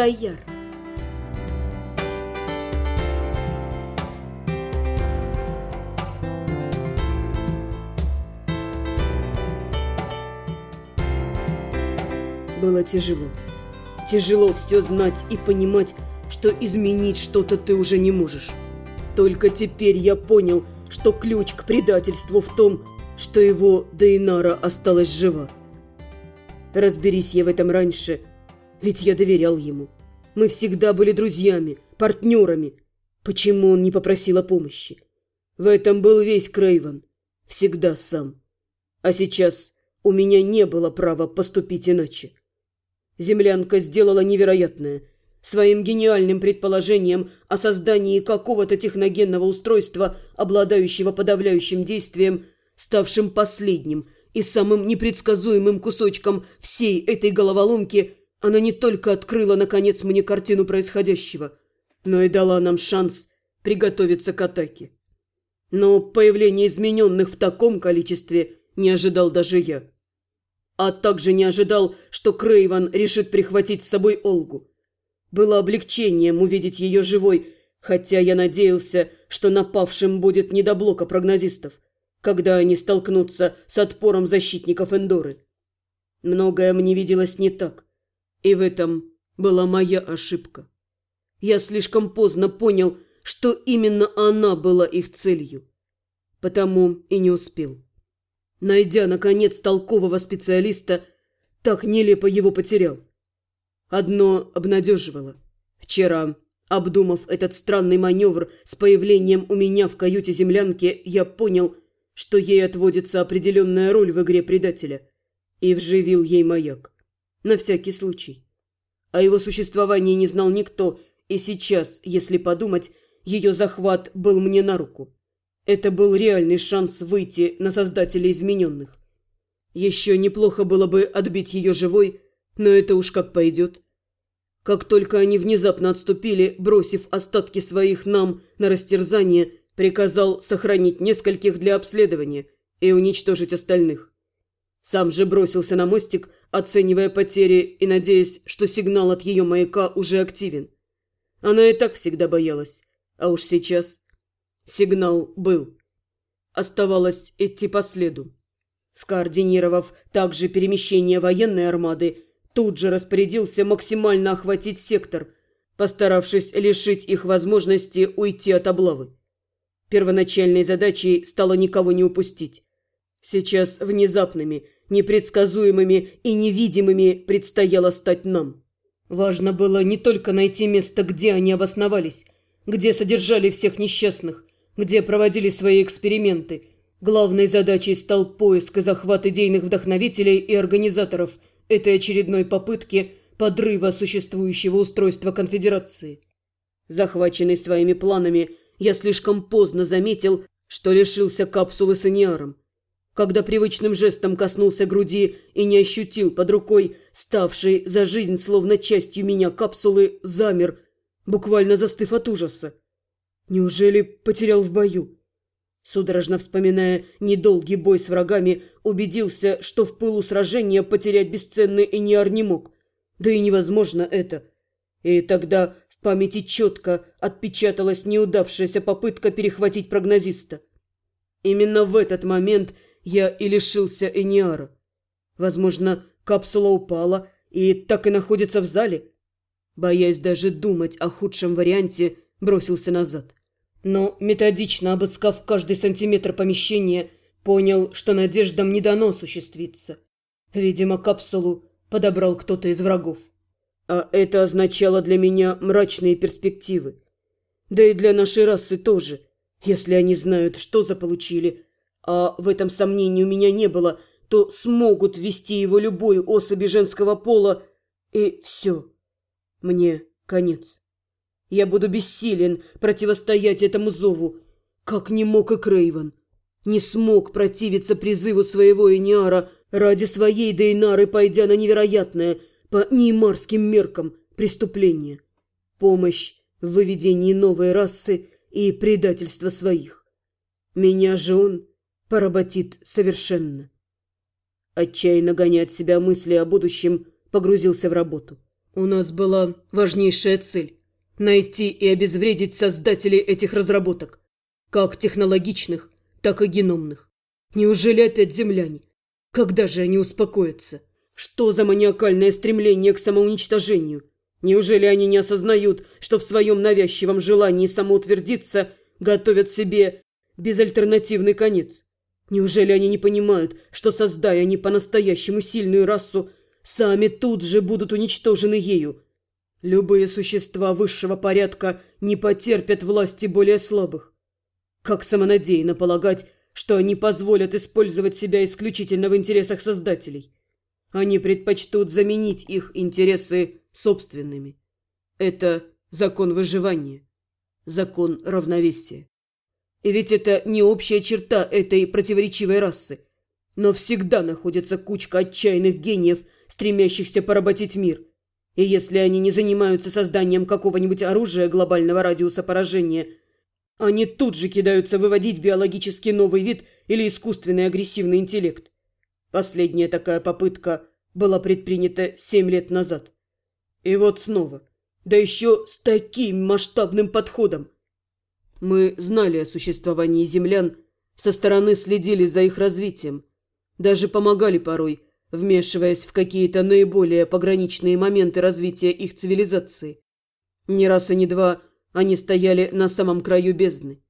Гайяр. Было тяжело. Тяжело все знать и понимать, что изменить что-то ты уже не можешь. Только теперь я понял, что ключ к предательству в том, что его Дейнара осталась жива. Разберись я в этом раньше, ведь я доверял ему. Мы всегда были друзьями, партнерами. Почему он не попросил о помощи? В этом был весь Крейвен. Всегда сам. А сейчас у меня не было права поступить иначе. Землянка сделала невероятное. Своим гениальным предположением о создании какого-то техногенного устройства, обладающего подавляющим действием, ставшим последним и самым непредсказуемым кусочком всей этой головоломки, она не только открыла, наконец, мне картину происходящего, но и дала нам шанс приготовиться к атаке. Но появление измененных в таком количестве не ожидал даже я. А также не ожидал, что Крейван решит прихватить с собой Олгу. Было облегчением увидеть ее живой, хотя я надеялся, что напавшим будет не до блока прогнозистов, когда они столкнутся с отпором защитников Эндоры. Многое мне виделось не так, и в этом была моя ошибка. Я слишком поздно понял, что именно она была их целью, потому и не успел. Найдя, наконец, толкового специалиста, так нелепо его потерял. Одно обнадеживало. Вчера, обдумав этот странный маневр с появлением у меня в каюте землянки, я понял, что ей отводится определенная роль в игре предателя, и вживил ей маяк. На всякий случай. О его существовании не знал никто, и сейчас, если подумать, ее захват был мне на руку. Это был реальный шанс выйти на создателей измененных. Еще неплохо было бы отбить ее живой, но это уж как пойдет. Как только они внезапно отступили, бросив остатки своих нам на растерзание, приказал сохранить нескольких для обследования и уничтожить остальных. Сам же бросился на мостик, оценивая потери и надеясь, что сигнал от ее маяка уже активен. Она и так всегда боялась, а уж сейчас сигнал был. Оставалось идти по следу. Скоординировав также перемещение военной армады, тут же распорядился максимально охватить сектор, постаравшись лишить их возможности уйти от облавы. Первоначальной задачей стало никого не упустить. Сейчас внезапными, непредсказуемыми и невидимыми предстояло стать нам. Важно было не только найти место, где они обосновались, где содержали всех несчастных, где проводили свои эксперименты. Главной задачей стал поиск и захват идейных вдохновителей и организаторов – этой очередной попытки подрыва существующего устройства конфедерации. Захваченный своими планами, я слишком поздно заметил, что лишился капсулы с аниаром. Когда привычным жестом коснулся груди и не ощутил под рукой, ставшей за жизнь словно частью меня капсулы, замер, буквально застыв от ужаса. Неужели потерял в бою? Судорожно вспоминая недолгий бой с врагами, убедился, что в пылу сражения потерять бесценный Эниар не мог. Да и невозможно это. И тогда в памяти четко отпечаталась неудавшаяся попытка перехватить прогнозиста. Именно в этот момент я и лишился Эниара. Возможно, капсула упала и так и находится в зале. Боясь даже думать о худшем варианте, бросился назад но, методично обыскав каждый сантиметр помещения, понял, что надеждам не дано осуществиться. Видимо, капсулу подобрал кто-то из врагов. А это означало для меня мрачные перспективы. Да и для нашей расы тоже, если они знают, что заполучили. А в этом сомнений у меня не было, то смогут вести его любой особи женского пола, и все. Мне конец. Я буду бессилен противостоять этому зову, как не мог и Крейвен. Не смог противиться призыву своего Эниара ради своей Дейнары, пойдя на невероятное, по неймарским меркам, преступление. Помощь в выведении новой расы и предательство своих. Меня же он поработит совершенно. Отчаянно гоня от себя мысли о будущем, погрузился в работу. У нас была важнейшая цель – найти и обезвредить создателей этих разработок, как технологичных, так и геномных. Неужели опять земляне? Когда же они успокоятся? Что за маниакальное стремление к самоуничтожению? Неужели они не осознают, что в своем навязчивом желании самоутвердиться готовят себе безальтернативный конец? Неужели они не понимают, что, создая они по-настоящему сильную расу, сами тут же будут уничтожены ею? Любые существа высшего порядка не потерпят власти более слабых. Как самонадеянно полагать, что они позволят использовать себя исключительно в интересах создателей. Они предпочтут заменить их интересы собственными. Это закон выживания, закон равновесия. И ведь это не общая черта этой противоречивой расы. Но всегда находится кучка отчаянных гениев, стремящихся поработить мир. И если они не занимаются созданием какого-нибудь оружия глобального радиуса поражения, они тут же кидаются выводить биологически новый вид или искусственный агрессивный интеллект. Последняя такая попытка была предпринята семь лет назад. И вот снова. Да еще с таким масштабным подходом. Мы знали о существовании землян, со стороны следили за их развитием, даже помогали порой, вмешиваясь в какие-то наиболее пограничные моменты развития их цивилизации. Не раз и не два они стояли на самом краю бездны.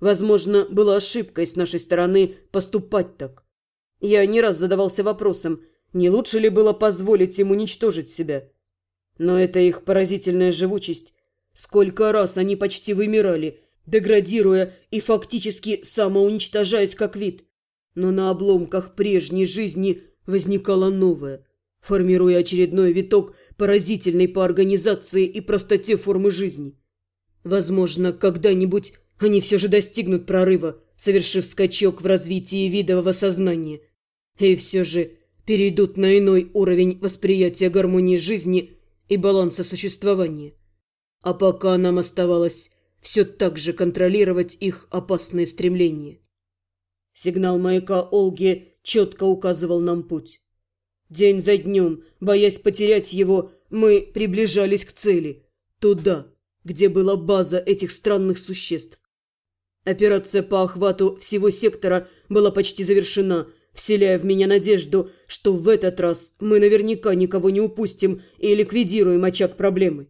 Возможно, было ошибкой с нашей стороны поступать так. Я не раз задавался вопросом, не лучше ли было позволить им уничтожить себя. Но это их поразительная живучесть. Сколько раз они почти вымирали, деградируя и фактически самоуничтожаясь как вид. Но на обломках прежней жизни возникало новое, формируя очередной виток поразительной по организации и простоте формы жизни. Возможно, когда-нибудь они все же достигнут прорыва, совершив скачок в развитии видового сознания. И все же перейдут на иной уровень восприятия гармонии жизни и баланса существования. А пока нам оставалось все так же контролировать их опасные стремления. Сигнал маяка Олги четко указывал нам путь. День за днем, боясь потерять его, мы приближались к цели. Туда, где была база этих странных существ. Операция по охвату всего сектора была почти завершена, вселяя в меня надежду, что в этот раз мы наверняка никого не упустим и ликвидируем очаг проблемы.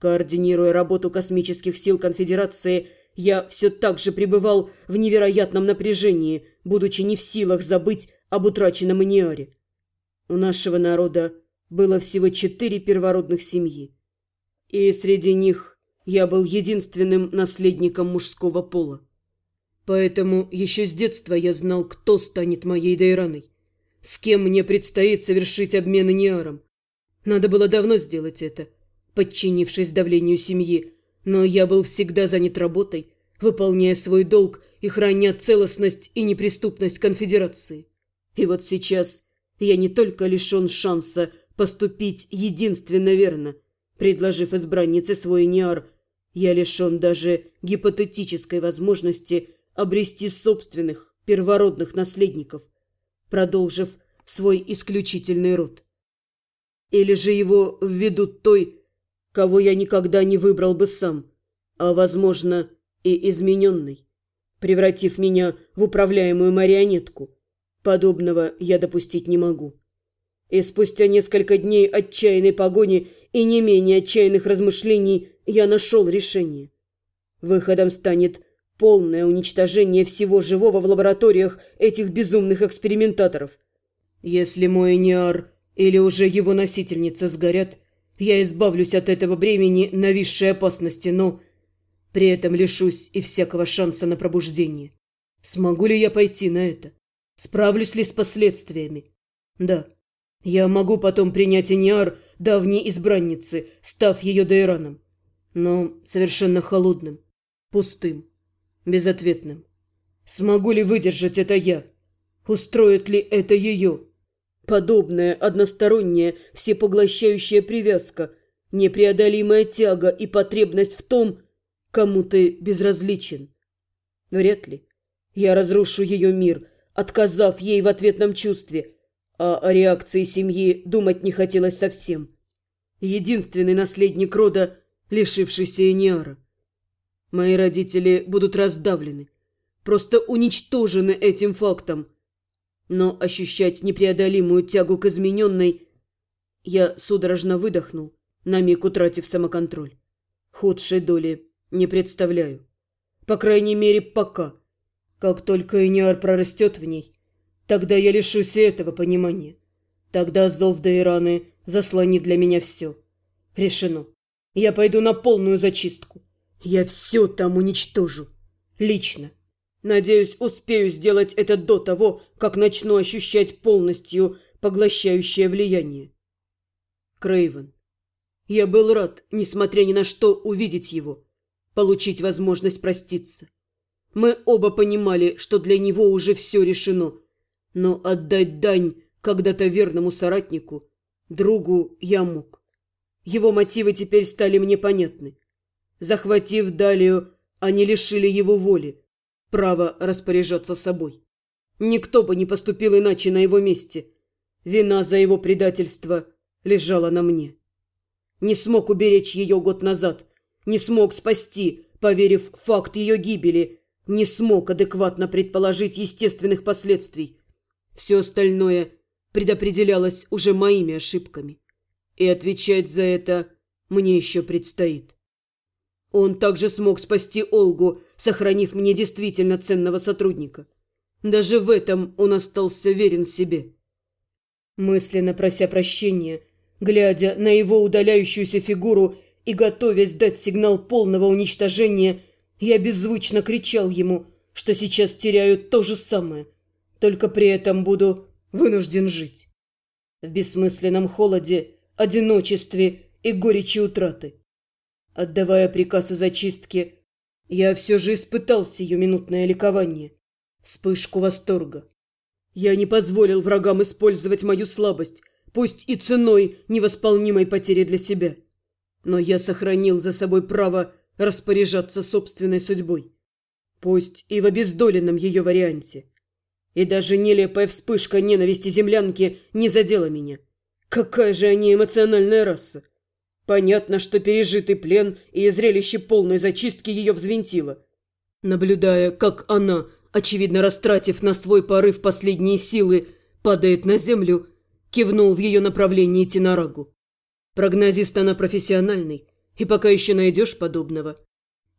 Координируя работу космических сил Конфедерации, я все так же пребывал в невероятном напряжении, будучи не в силах забыть об утраченном Иниаре. У нашего народа было всего четыре первородных семьи. И среди них я был единственным наследником мужского пола. Поэтому еще с детства я знал, кто станет моей Дейраной. С кем мне предстоит совершить обмен Ниаром. Надо было давно сделать это, подчинившись давлению семьи, но я был всегда занят работой, выполняя свой долг и храня целостность и неприступность конфедерации. И вот сейчас я не только лишен шанса поступить единственно верно – Предложив избраннице свой Ниар, я лишен даже гипотетической возможности обрести собственных первородных наследников, продолжив свой исключительный род. Или же его введут той, кого я никогда не выбрал бы сам, а, возможно, и измененной, превратив меня в управляемую марионетку. Подобного я допустить не могу. И спустя несколько дней отчаянной погони и не менее отчаянных размышлений я нашел решение. Выходом станет полное уничтожение всего живого в лабораториях этих безумных экспериментаторов. Если мой Ниар или уже его носительница сгорят, я избавлюсь от этого бремени нависшей опасности, но при этом лишусь и всякого шанса на пробуждение. Смогу ли я пойти на это? Справлюсь ли с последствиями? Да. Я могу потом принять Иниар давней избранницы, став ее Дейраном. Но совершенно холодным, пустым, безответным. Смогу ли выдержать это я? Устроит ли это ее? Подобная односторонняя, всепоглощающая привязка, непреодолимая тяга и потребность в том, кому ты безразличен. Вряд ли. Я разрушу ее мир, отказав ей в ответном чувстве – а о реакции семьи думать не хотелось совсем. Единственный наследник рода, лишившийся Эниара. Мои родители будут раздавлены, просто уничтожены этим фактом. Но ощущать непреодолимую тягу к измененной я судорожно выдохнул, на миг утратив самоконтроль. Худшей доли не представляю. По крайней мере, пока. Как только Эниар прорастет в ней, тогда я лишусь этого понимания. Тогда зов до заслонит для меня все. Решено. Я пойду на полную зачистку. Я все там уничтожу. Лично. Надеюсь, успею сделать это до того, как начну ощущать полностью поглощающее влияние. Крейвен. Я был рад, несмотря ни на что, увидеть его, получить возможность проститься. Мы оба понимали, что для него уже все решено, но отдать дань когда-то верному соратнику, другу я мог. Его мотивы теперь стали мне понятны. Захватив Далию, они лишили его воли, права распоряжаться собой. Никто бы не поступил иначе на его месте. Вина за его предательство лежала на мне. Не смог уберечь ее год назад, не смог спасти, поверив факт ее гибели, не смог адекватно предположить естественных последствий. Все остальное предопределялось уже моими ошибками. И отвечать за это мне еще предстоит. Он также смог спасти Олгу, сохранив мне действительно ценного сотрудника. Даже в этом он остался верен себе. Мысленно прося прощения, глядя на его удаляющуюся фигуру и готовясь дать сигнал полного уничтожения, я беззвучно кричал ему, что сейчас теряю то же самое, только при этом буду вынужден жить. В бессмысленном холоде, одиночестве и горечи утраты. Отдавая приказ о зачистке, я все же испытал сиюминутное ликование, вспышку восторга. Я не позволил врагам использовать мою слабость, пусть и ценой невосполнимой потери для себя. Но я сохранил за собой право распоряжаться собственной судьбой, пусть и в обездоленном ее варианте. И даже нелепая вспышка ненависти землянки не задела меня. Какая же они эмоциональная раса! Понятно, что пережитый плен и зрелище полной зачистки ее взвинтило. Наблюдая, как она, очевидно растратив на свой порыв последние силы, падает на землю, кивнул в ее направлении Тинарагу. Прогнозист она профессиональный, и пока еще найдешь подобного.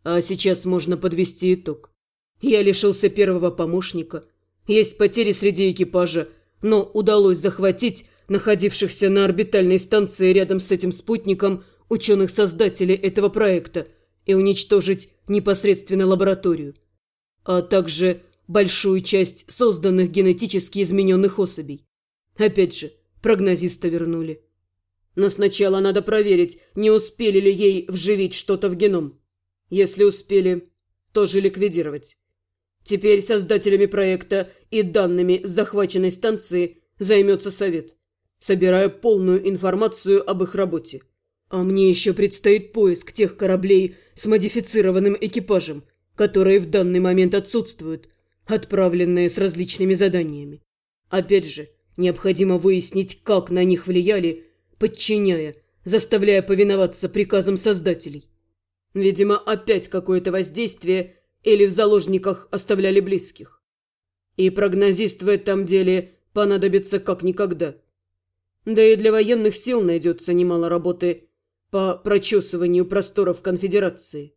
А сейчас можно подвести итог. Я лишился первого помощника – есть потери среди экипажа, но удалось захватить находившихся на орбитальной станции рядом с этим спутником ученых-создателей этого проекта и уничтожить непосредственно лабораторию, а также большую часть созданных генетически измененных особей. Опять же, прогнозиста вернули. Но сначала надо проверить, не успели ли ей вживить что-то в геном. Если успели, тоже ликвидировать. Теперь создателями проекта и данными захваченной станции займется Совет, собирая полную информацию об их работе. А мне еще предстоит поиск тех кораблей с модифицированным экипажем, которые в данный момент отсутствуют, отправленные с различными заданиями. Опять же, необходимо выяснить, как на них влияли, подчиняя, заставляя повиноваться приказам создателей. Видимо, опять какое-то воздействие – или в заложниках оставляли близких. И прогнозист в этом деле понадобится как никогда. Да и для военных сил найдется немало работы по прочесыванию просторов конфедерации.